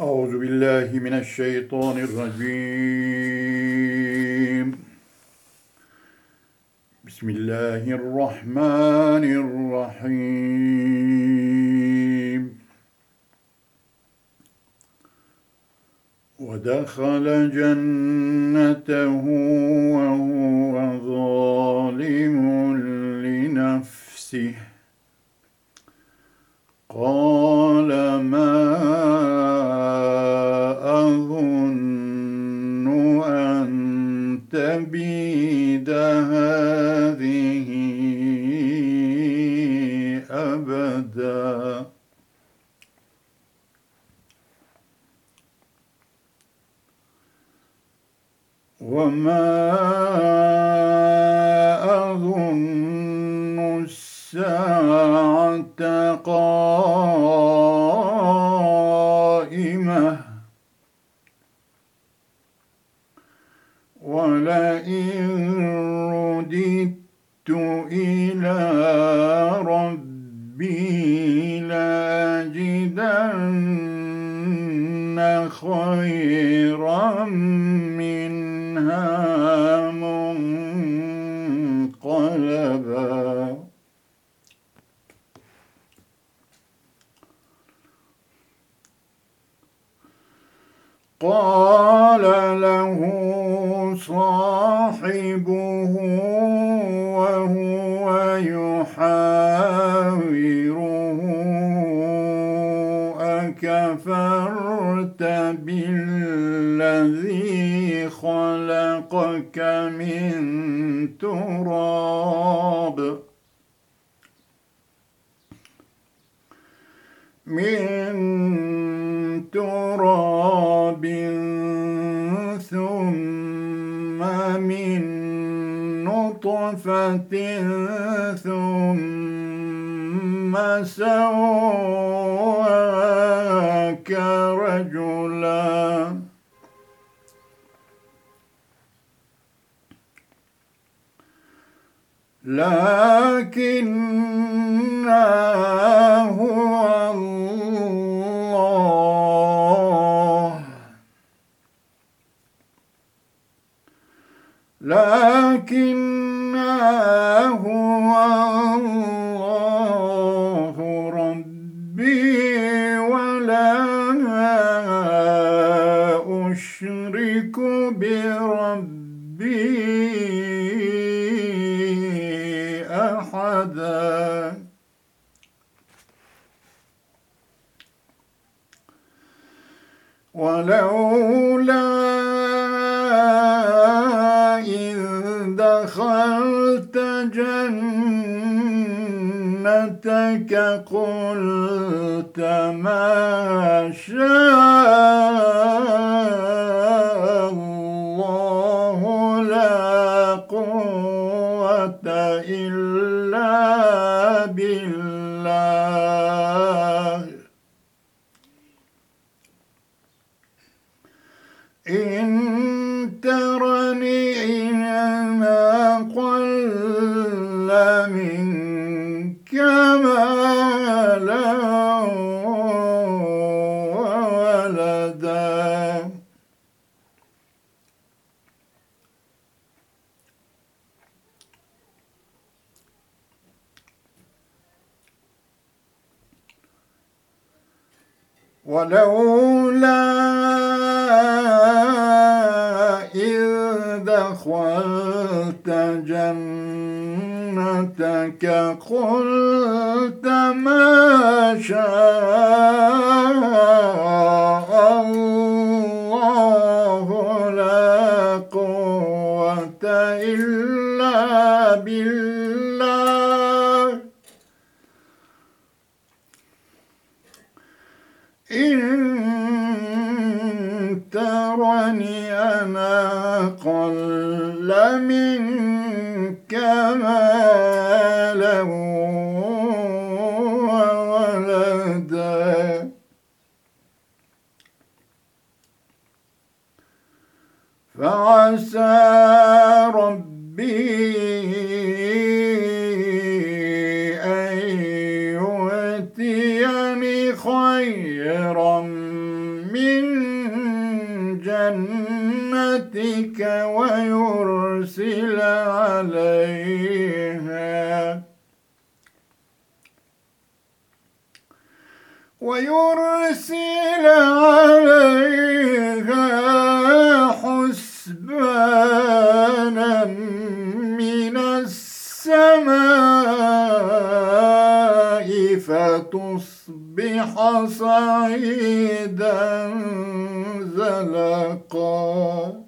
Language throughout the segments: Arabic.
أعوذ بالله من الشيطان الرجيم. بسم الله الرحمن الرحيم. ودخل جنته وهو ظالم لنفسه. قال ما تبيد هذه أبدا. وما لأجدن خيرا منها منقلبا. قال بالذي خلقك من تراب. من تراب ثم من نطفة ثم سواك رجلا. لكن هو الله. لكن ولولا إذ دخلت جنتك قلت ما شاء الله لا قوة إلا بالله منك مالا وولدا. فعسى ربي أن يؤتيني خيرا من رحمتك ويرسل عليها. ويرسل عليها حسبانا من السماء فتصبح صعيدا زلقا.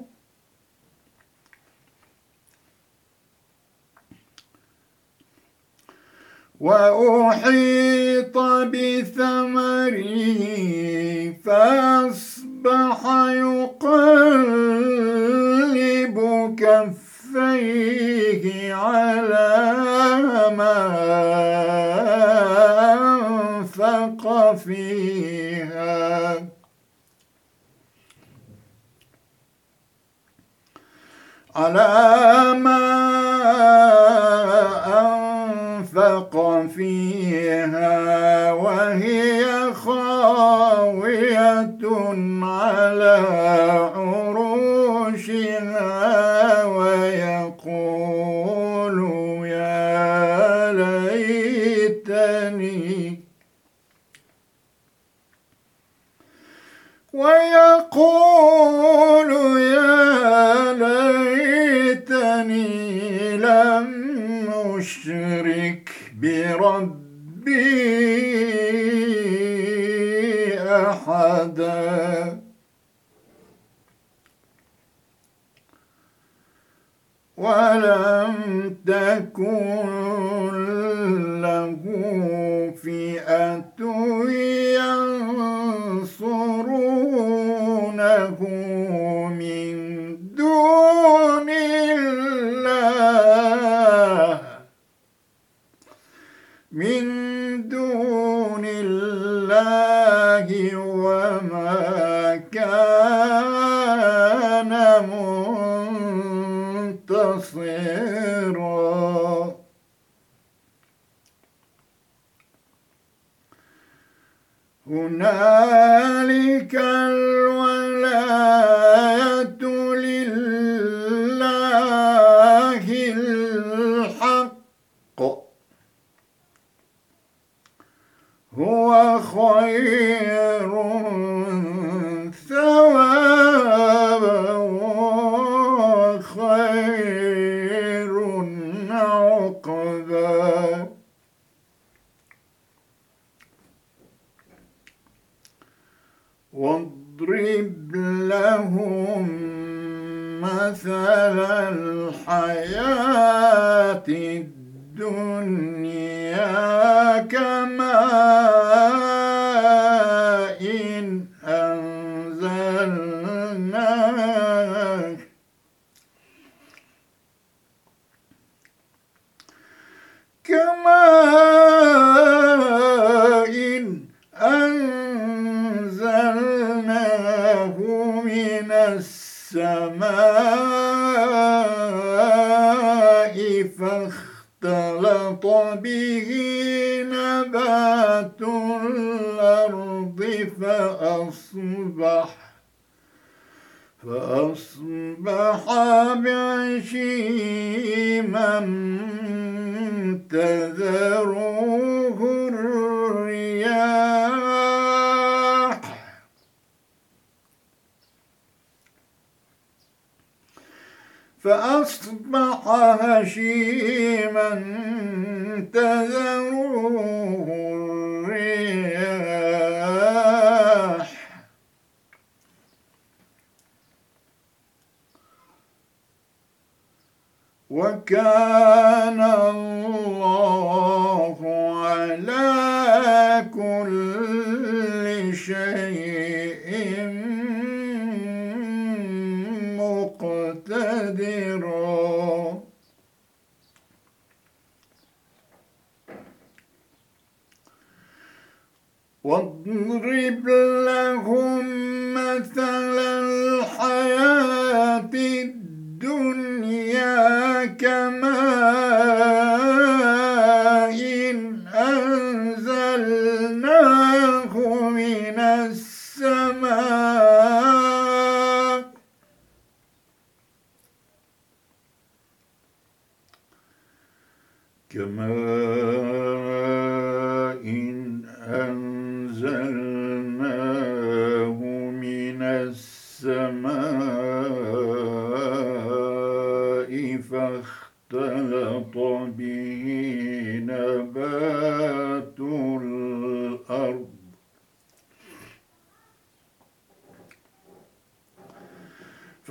وأحيط بثمره فأصبح يقلب كفيه على ما أنفق فيها. على ما أنفق فيها وهي خاوية على عروشها ويقول يا ليتني ويقول يا ليتني لم أشرك بربي أحدا. ولم تكن له فئة ينصرونه من دون وما كان منتصرا. هنالك الحياة الدنيا كماء إن أنزلناه. كماء إن أنزلناه من السماء. فاختلط به نبات الأرض فأصبح فأصبح بعشيما تذروه الرياح. فأصبح هشيما تذروه الرياح وكان الله على كل شيء قديرا واضرب لهم مثل الحياة الدنيا كمان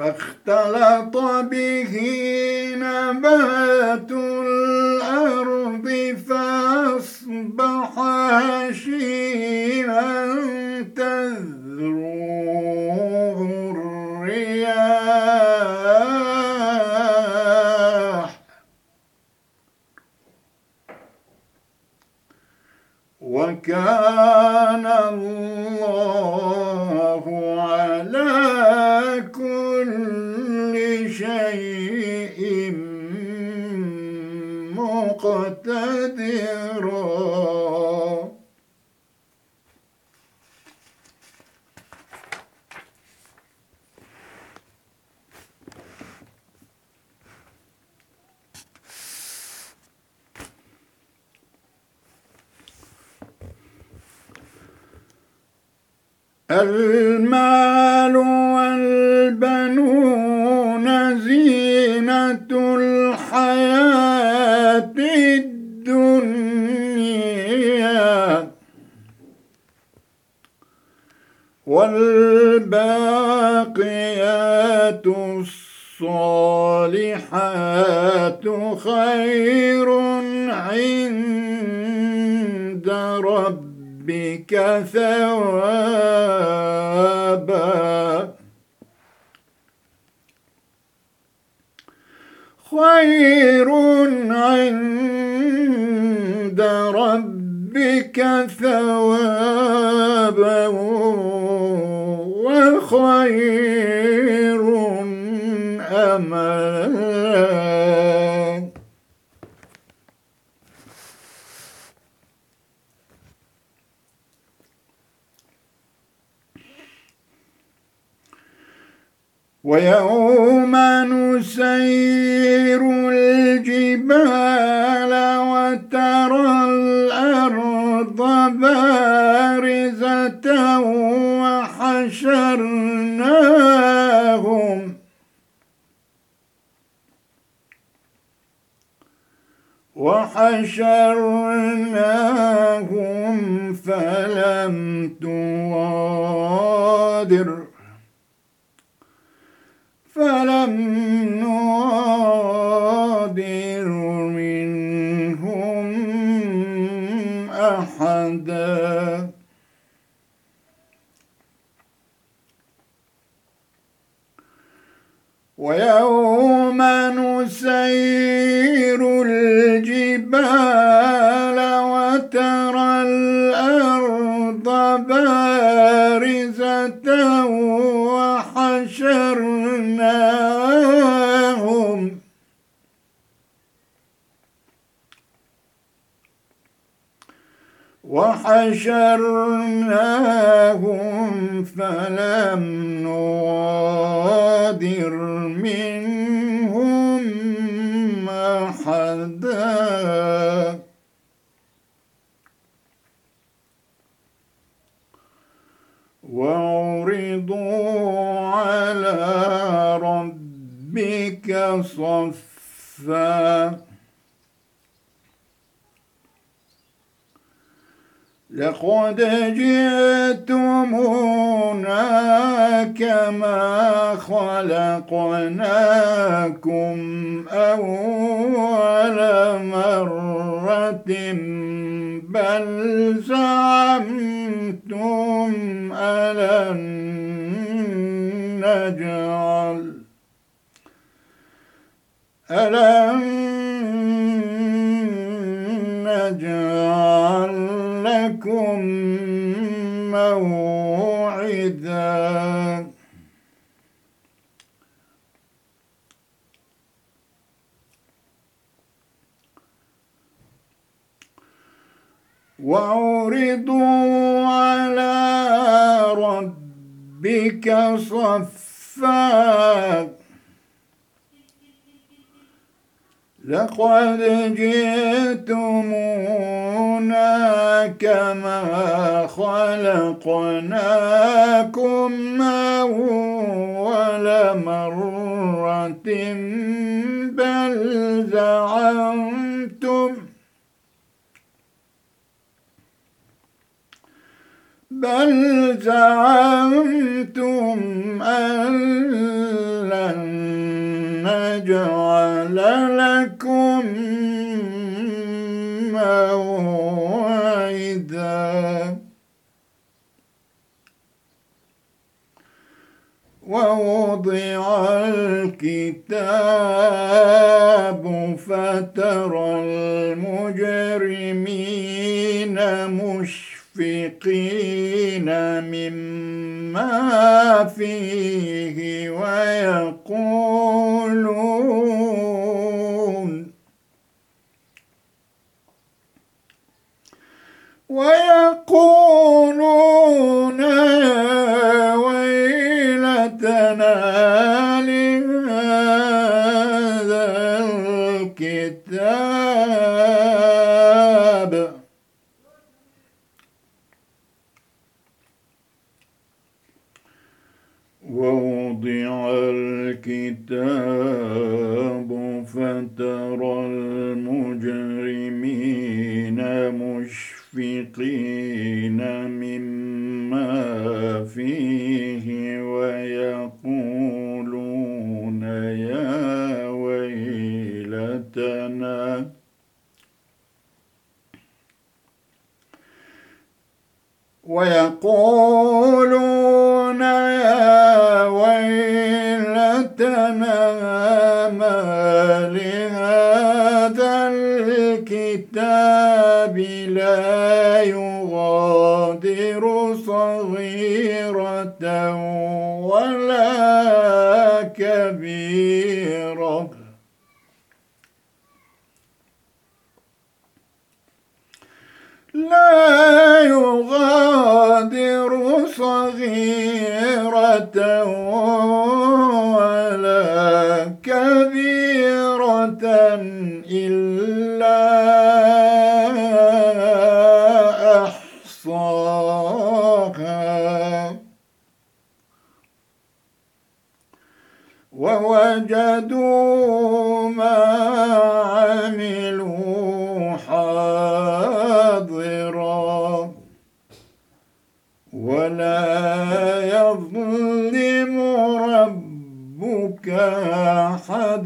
فاختلط به نبات الأرض فأصبح هشيما تذروه الرياح. وكان الله مقتدرا المال ويوم نسير الجبال وترى الأرض بارزة وحشرناهم. وحشرناهم فلم تغادر فلم نغادر منهم أحدا. ويوم نسير الجبال وترى الأرض بارزة وحشرناهم وحشرناهم فلم نغادر منهم أحدا. وعرضوا على ربك صفا. لقد جئتمونا كما خلقناكم أول مرة بل زعمتم ألن نجعل ألم نجعل لكم موعدا. وعرضوا على ربك صفا. لقد جئتمونا كما خلقناكم أول مرة بل زعمتم بل زعمتم أن لن نجعل لكم موعدا. ووضع الكتاب فترى المجرمين مشفقين مما فيه ويقولون. ويقولون ويلتنا كبيرة إلا أحصاها. ووجدوا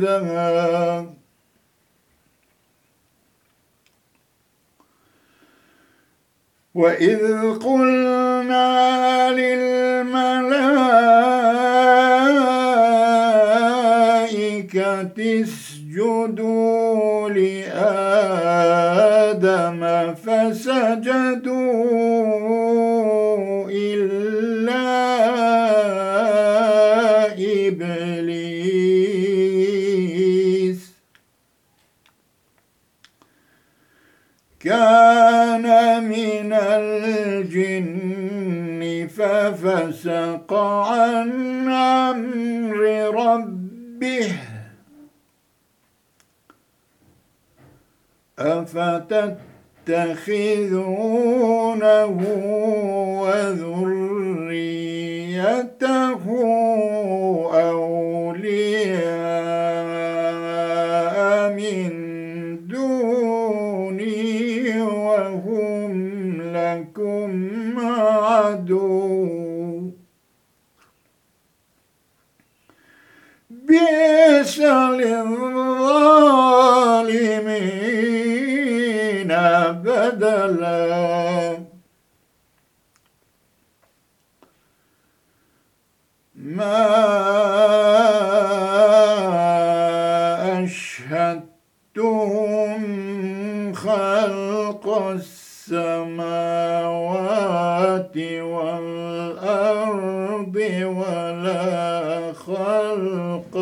أحدا وإذ قلنا للملائكة اسجدوا لآدم فسجدوا. كان من الجن ففسق عن أمر ربه. أفتتخذونه وذريته للظالمين بدلا. ما أشهدتهم خلق السماوات والأرض الأرض ولا خلق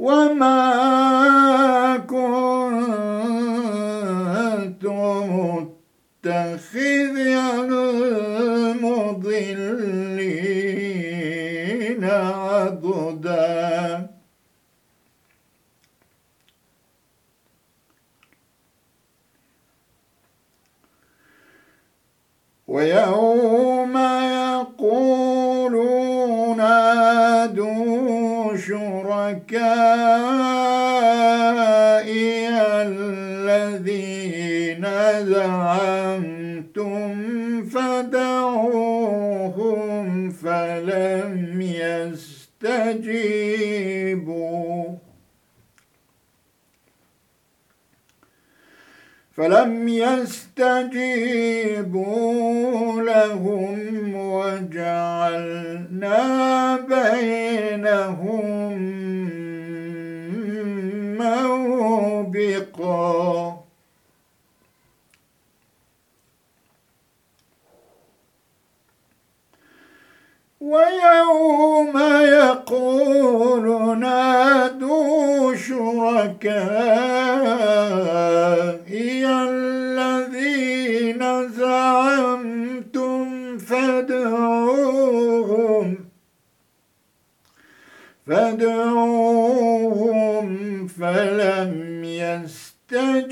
وما كنت متخذ المضلين عضدا. ويوم يقولون شركائي الذين زعمتم فدعوهم فلم يستجيبوا. فلم يستجيبوا لهم وجعلنا بينهم موبقا. ويوم يقول نادوا شركائي الذين زعمتم فادعوهم فادعوهم فلم يستجيبوا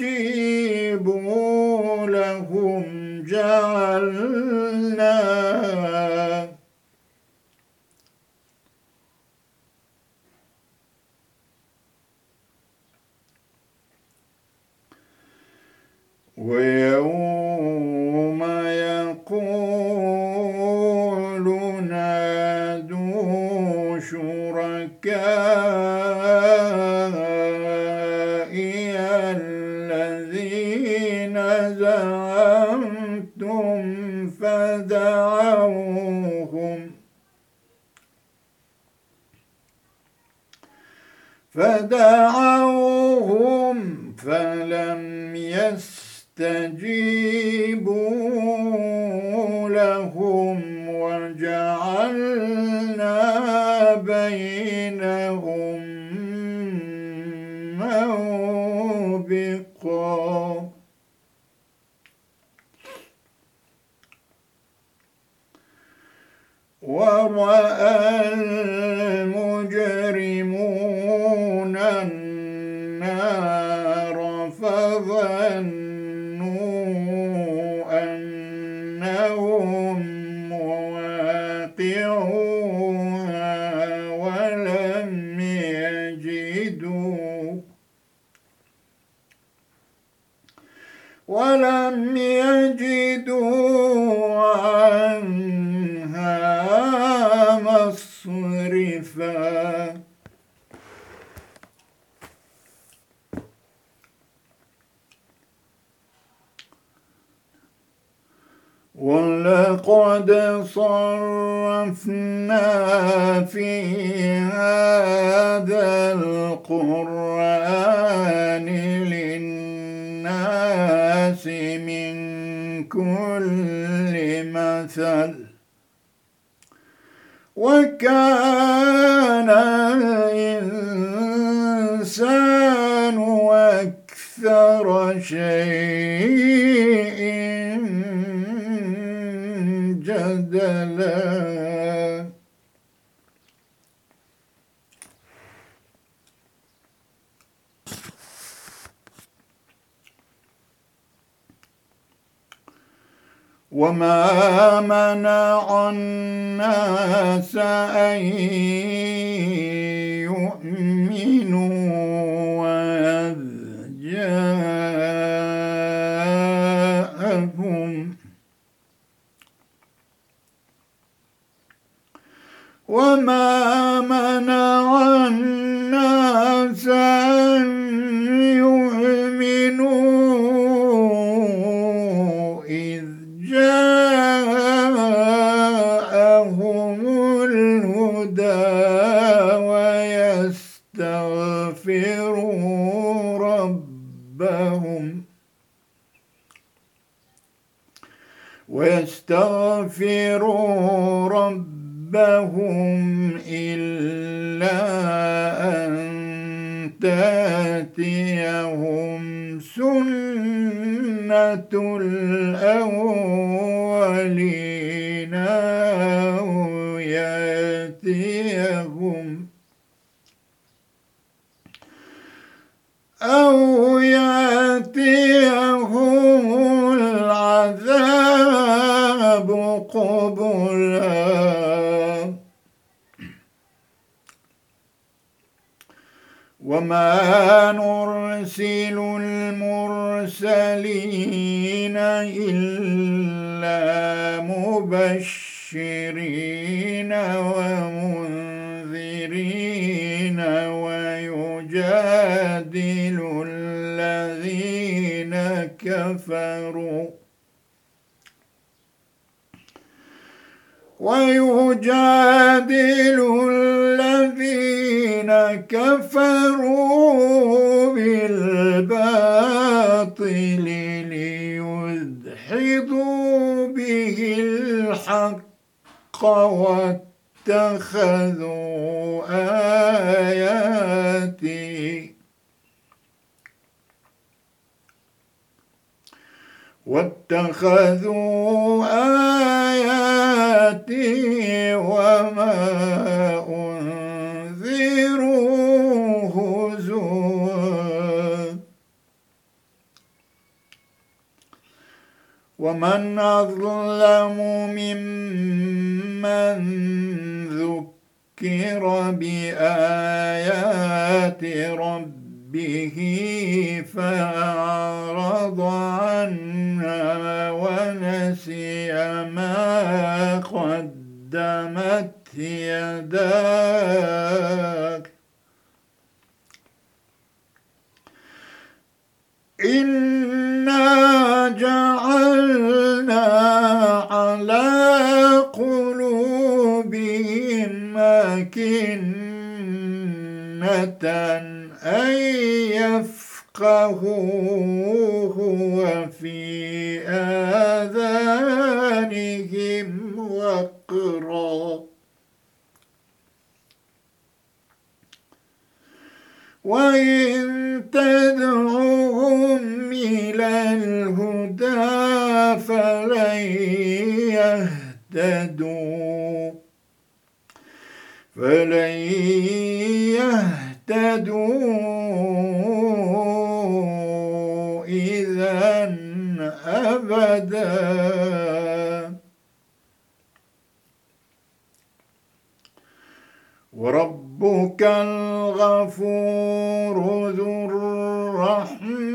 لهم. جعلنا ويوم يقول نادوا شركائي الذين زعمتم فدعوهم فدعوهم فلم يس فاستجيبوا لهم وجعلنا بينهم موبقا. ورأى المجرمون النار فظنوا وما منع الناس أن يؤمنوا وإذ جاءهم وما ويستغفروا ربهم إلا أن تأتيهم سنة الأولين أو يأتيهم أو يأتيهم قبلا وما نرسل المرسلين إلا مبشرين ومنذرين ويجادل الذين كفروا. ويجادل الذين كفروا بالباطل ليدحضوا به الحق واتخذوا آياتي واتخذوا آياتي وما أنذروا هزوا. ومن أظلم ممن ذكر بآيات ربه به فأعرض ونسي ما قدمت يداك. إنا جعلنا على قلوبهم أكنة أن يفقهوه وفي آذانهم وقرا. وإن تدعوهم إلى الهدى فلن يهتدوا. فلن يهتدوا. أبدا. وربك الغفور ذو الرحمة.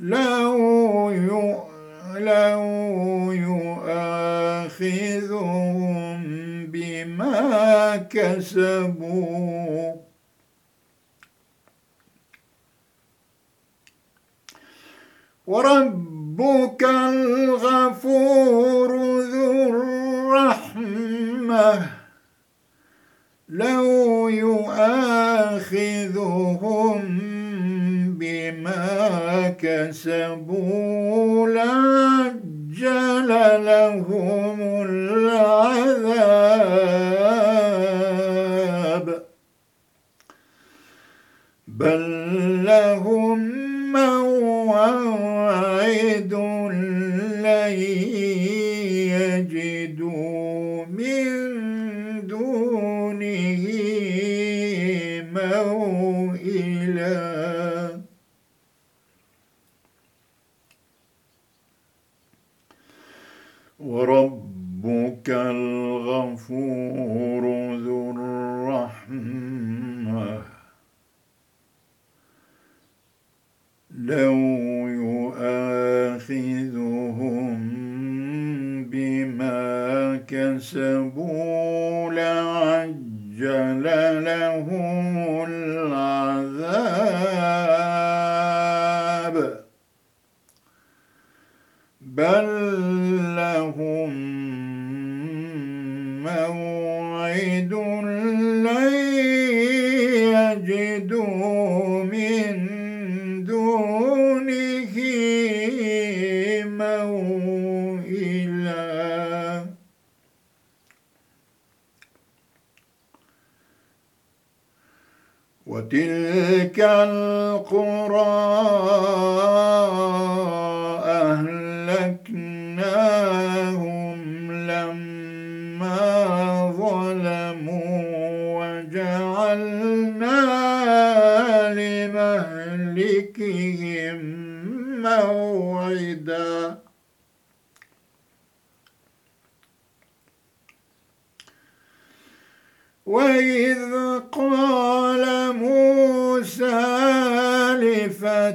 لو لو يؤاخذهم بما كسبوا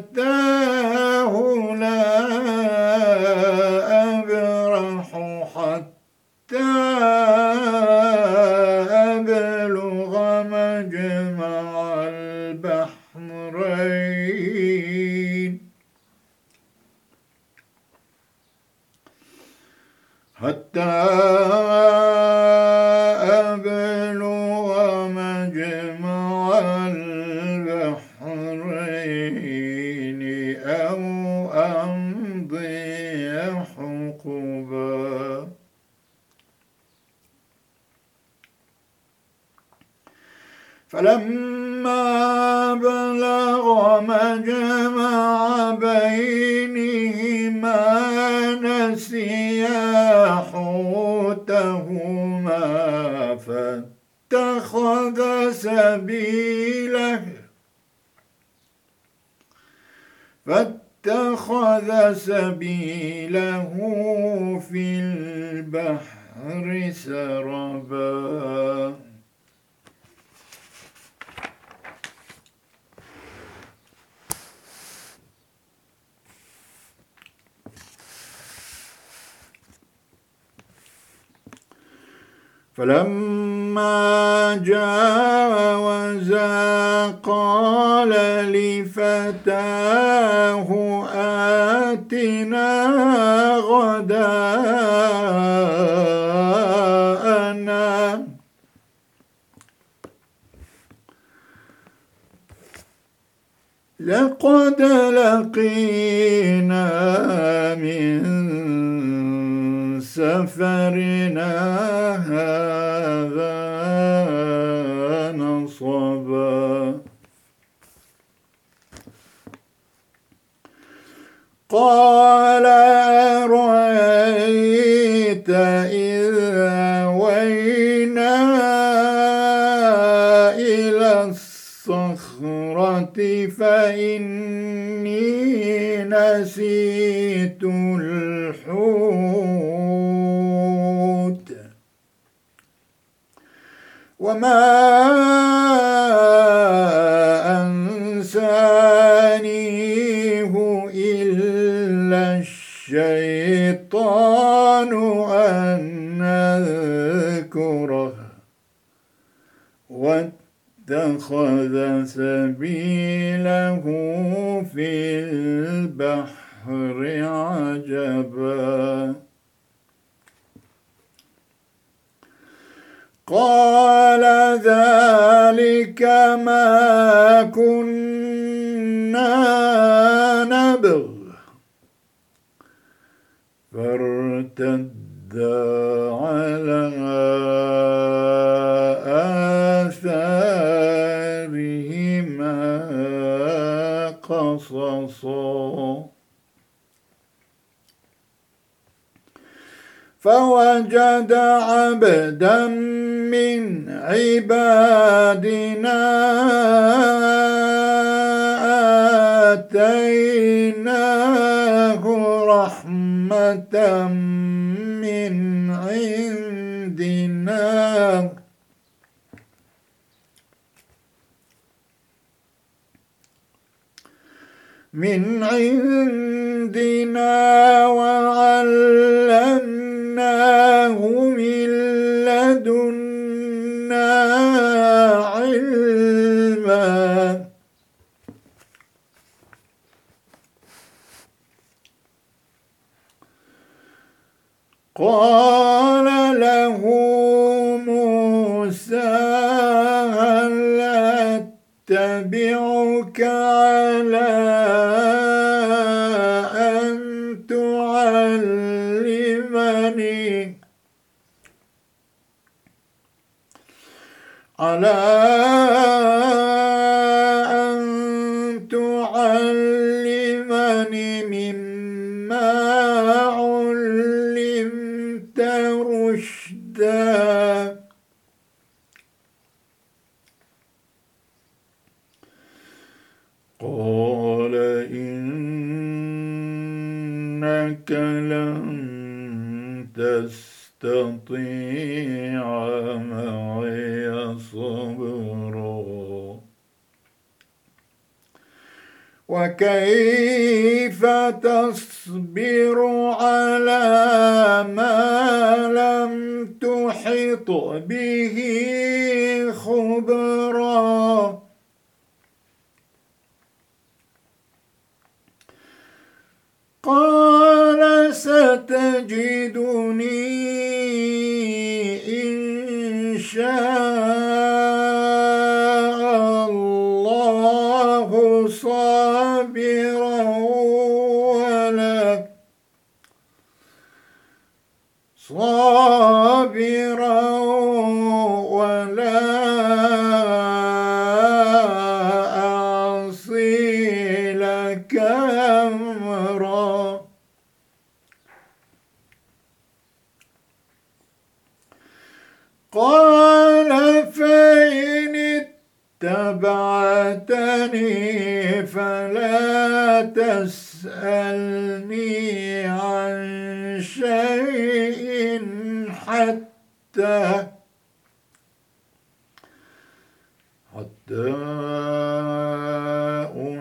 لفتاه فلما جاوزا قال لفتاه آتنا غداءنا. لقد لقينا من سفرنا هذا نصبا. قال أرأيت إذا وينا إلى الصخرة فإني نسيت وما أنسانيه إلا الشيطان أن أذكره واتخذ سبيله في البحر عجبا قال ذلك ما كنا نبغ. فارتدا على آثارهما قصصا. فوجد عبدا من عبادنا آتيناه رحمة من عندنا. من عندنا وعلمناه قال له موسى هل أتبعك على على وكيف تصبر على ما لم تحط به خبرا؟ قال ستجدني إن شاء صابرا ولا أعصي لك أمرا قال فإن اتبعتني فلا تسألني عن شيء حتى حتى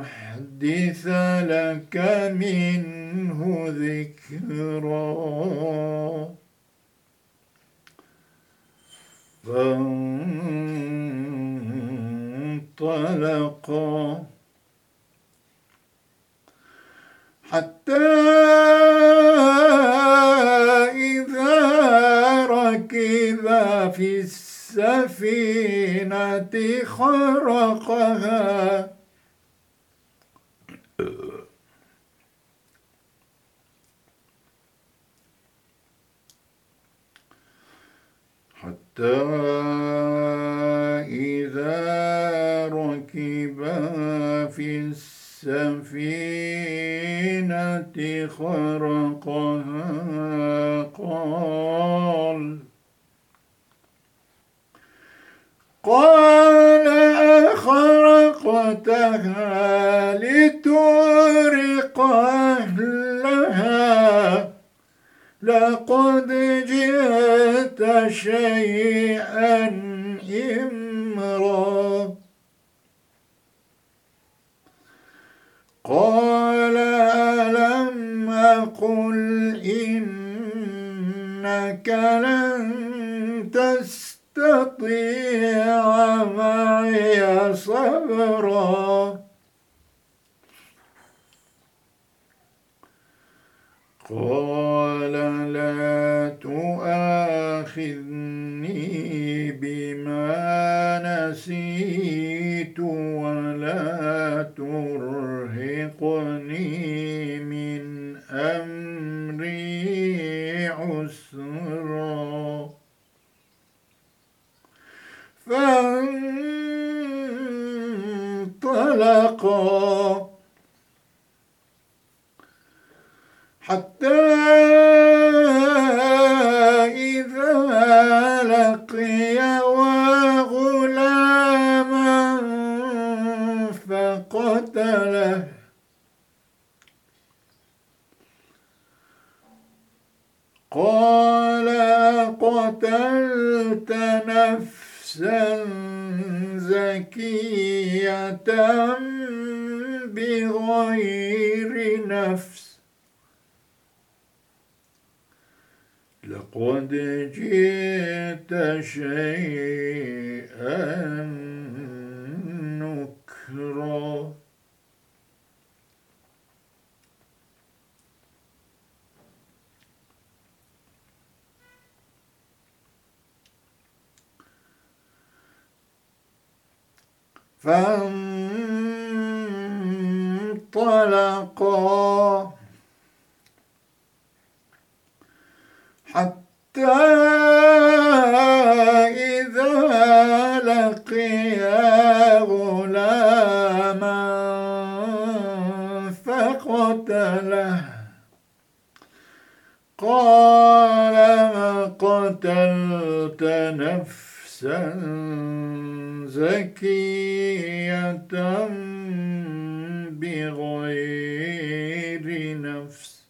أحدث لك منه ذكرا. فانطلقا حتى في السفينة خرقها. حتى إذا ركبا في السفينة خرقها قال قال أخرقتها لتغرق أهلها. لقد جئت شيئا إمرا. قال ألم أقل إنك لن تستطيع معي صبرا. قال لا تؤاخذني بما نسيت ولا ترهقني. فانطلقا حتى إذا لقيا غلاما فقتله. قال قتلت نفسا زكية بغير نفس. لقد جئت شيئا نكرا. فانطلقا. حتى إذا لقيا غلاما قتله قال ما قتلت نفسا؟ زكية بغير نفس.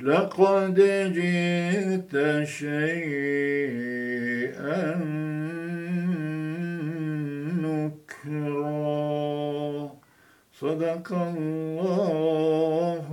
لقد جئت شيئا نكرا. صدق الله